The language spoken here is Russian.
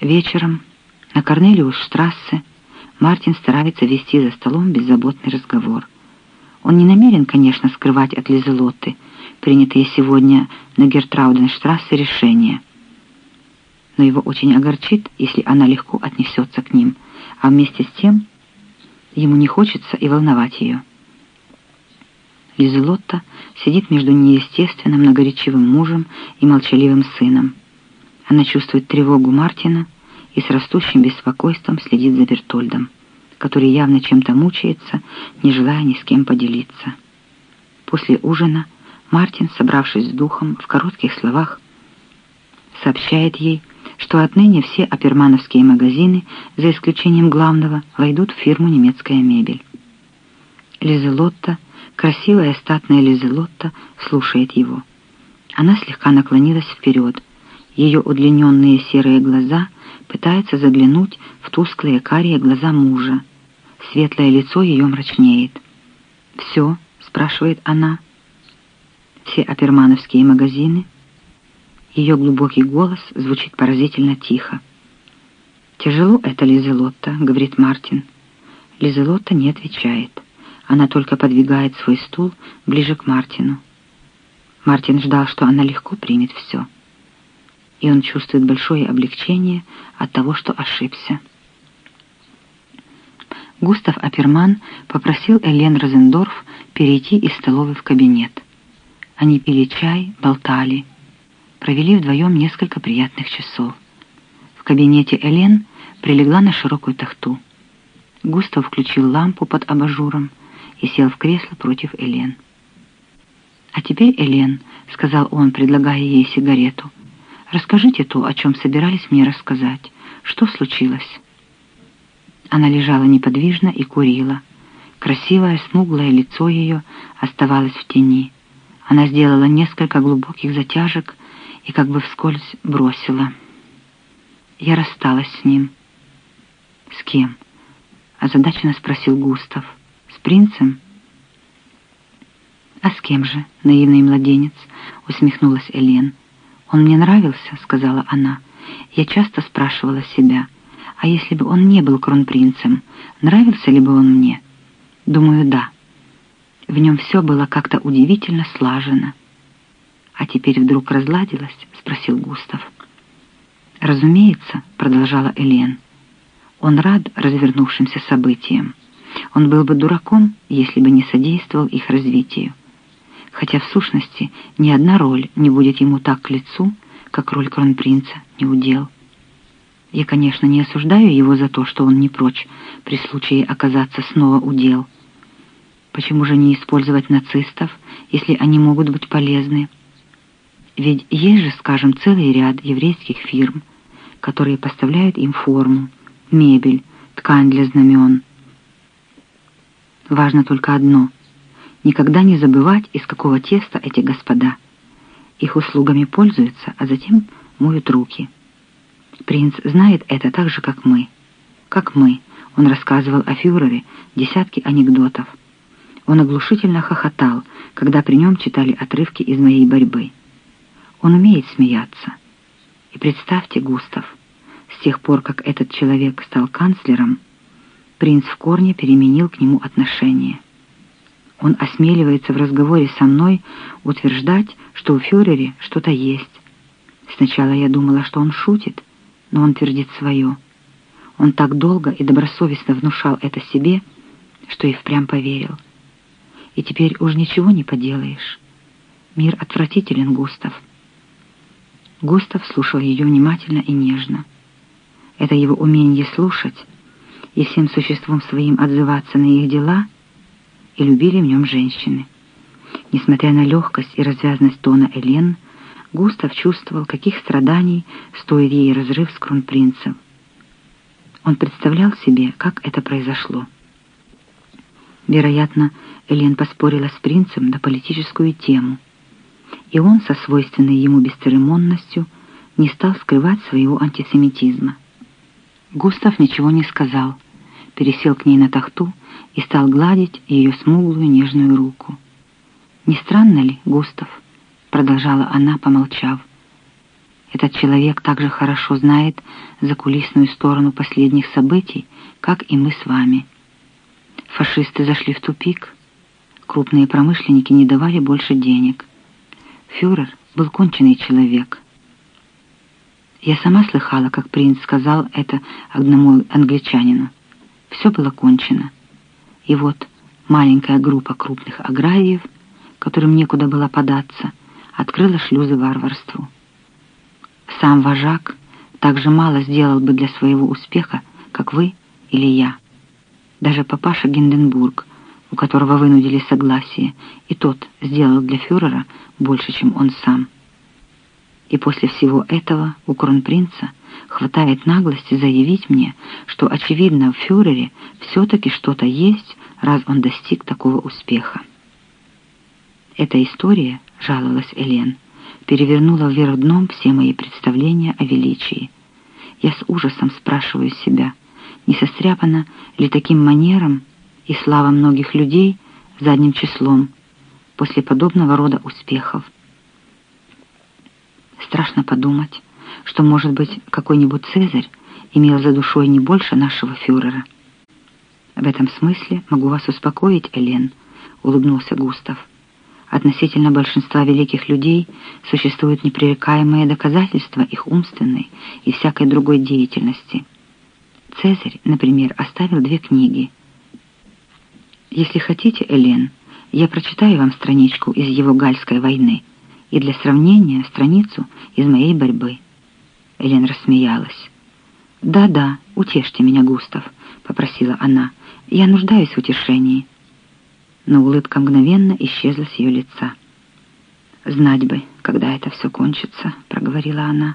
Вечером на Корнелиус-штрассе Мартин старается вести за столом беззаботный разговор. Он не намерен, конечно, скрывать от Лизелотты принятые сегодня на Гертрауденштрассе решения. Но его очень огорчит, если она легко отнесется к ним, а вместе с тем ему не хочется и волновать ее. Лизелотта сидит между неестественно многоречивым мужем и молчаливым сыном. Она чувствует тревогу Мартина и с растущим беспокойством следит за Бертольдом, который явно чем-то мучается, не желая ни с кем поделиться. После ужина Мартин, собравшись с духом, в коротких словах сообщает ей, что отныне все апермановские магазины, за исключением главного, войдут в фирму «Немецкая мебель». Лизелотта, красивая статная Лизелотта, слушает его. Она слегка наклонилась вперед, ее удлиненные серые глаза пытаются заглянуть в тусклые карие глаза мужа. Светлое лицо ее мрачнеет. «Все?» — спрашивает она. «Все апермановские магазины?» Ее глубокий голос звучит поразительно тихо. «Тяжело это, Лизелотта», — говорит Мартин. Лизелотта не отвечает. Она только подвигает свой стул ближе к Мартину. Мартин ждал, что она легко примет все и он чувствует большое облегчение от того, что ошибся. Густав Аперман попросил Элен Розендорф перейти из столовой в кабинет. Они пили чай, болтали, провели вдвоем несколько приятных часов. В кабинете Элен прилегла на широкую тахту. Густав включил лампу под абажуром и сел в кресло против Элен. «А теперь, Элен», — сказал он, предлагая ей сигарету, — Расскажите то, о чем собирались мне рассказать. Что случилось?» Она лежала неподвижно и курила. Красивое, смуглое лицо ее оставалось в тени. Она сделала несколько глубоких затяжек и как бы вскользь бросила. «Я рассталась с ним». «С кем?» — озадаченно спросил Густав. «С принцем?» «А с кем же, наивный младенец?» — усмехнулась Элен. «Он мне нравился», — сказала она. Я часто спрашивала себя, а если бы он не был кронпринцем, нравился ли бы он мне? Думаю, да. В нем все было как-то удивительно слажено. «А теперь вдруг разладилось?» — спросил Густав. «Разумеется», — продолжала Элен. «Он рад развернувшимся событиям. Он был бы дураком, если бы не содействовал их развитию хотя в сущности ни одна роль не будет ему так к лицу, как роль кронпринца не удел. Я, конечно, не осуждаю его за то, что он не прочь при случае оказаться снова удел. Почему же не использовать нацистов, если они могут быть полезны? Ведь есть же, скажем, целый ряд еврейских фирм, которые поставляют им форму, мебель, ткань для знамен. Важно только одно — Никогда не забывать, из какого теста эти господа. Их услугами пользуются, а затем моют руки. Принц знает это так же, как мы. Как мы. Он рассказывал о фюрере десятки анекдотов. Он оглушительно хохотал, когда при нем читали отрывки из моей борьбы. Он умеет смеяться. И представьте, Густав, с тех пор, как этот человек стал канцлером, принц в корне переменил к нему отношение. Он осмеливается в разговоре со мной утверждать, что у фюрере что-то есть. Сначала я думала, что он шутит, но он твердит свое. Он так долго и добросовестно внушал это себе, что и впрямь поверил. И теперь уж ничего не поделаешь. Мир отвратителен, Густав. Густав слушал ее внимательно и нежно. Это его умение слушать и всем существом своим отзываться на их дела — и любили в нем женщины. Несмотря на легкость и развязность тона Элен, Густав чувствовал, каких страданий стоит ей разрыв с кронпринцем. Он представлял себе, как это произошло. Вероятно, Элен поспорила с принцем на политическую тему, и он со свойственной ему бесцеремонностью не стал скрывать своего антисемитизма. Густав ничего не сказал, пересел к ней на тахту и стал гладить ее смуглую нежную руку. «Не странно ли, Густав?» — продолжала она, помолчав. Этот человек также хорошо знает закулисную сторону последних событий, как и мы с вами. Фашисты зашли в тупик. Крупные промышленники не давали больше денег. Фюрер был конченый человек. Я сама слыхала, как принц сказал это одному англичанину. Все было кончено. И вот маленькая группа крупных аграриев, которым некуда было податься, открыла шлюзы варварству. Сам вожак так же мало сделал бы для своего успеха, как вы или я. Даже папаша Гинденбург, у которого вынудили согласие, и тот сделал для фюрера больше, чем он сам. И после всего этого у кронпринца хватает наглости заявить мне, что, очевидно, в фюрере все-таки что-то есть, раз он достиг такого успеха. Эта история, жаловалась Элен, перевернула вверх дном все мои представления о величии. Я с ужасом спрашиваю себя, не состряпана ли таким манером и слава многих людей задним числом после подобного рода успехов. Страшно подумать, что, может быть, какой-нибудь Цезарь имел за душой не больше нашего фюрера. В этом смысле могу вас успокоить, Элен, улыбнулся Густав. Относительно большинства великих людей существуют непререкаемые доказательства их умственной и всякой другой деятельности. Цезарь, например, оставил две книги. Если хотите, Элен, я прочитаю вам страничку из его Гальской войны и для сравнения страницу из моей борьбы. Элен рассмеялась. «Да-да, утешьте меня, Густав», — попросила она. «Я нуждаюсь в утешении» но улыбка мгновенно исчезла с ее лица. «Знать бы, когда это все кончится», — проговорила она.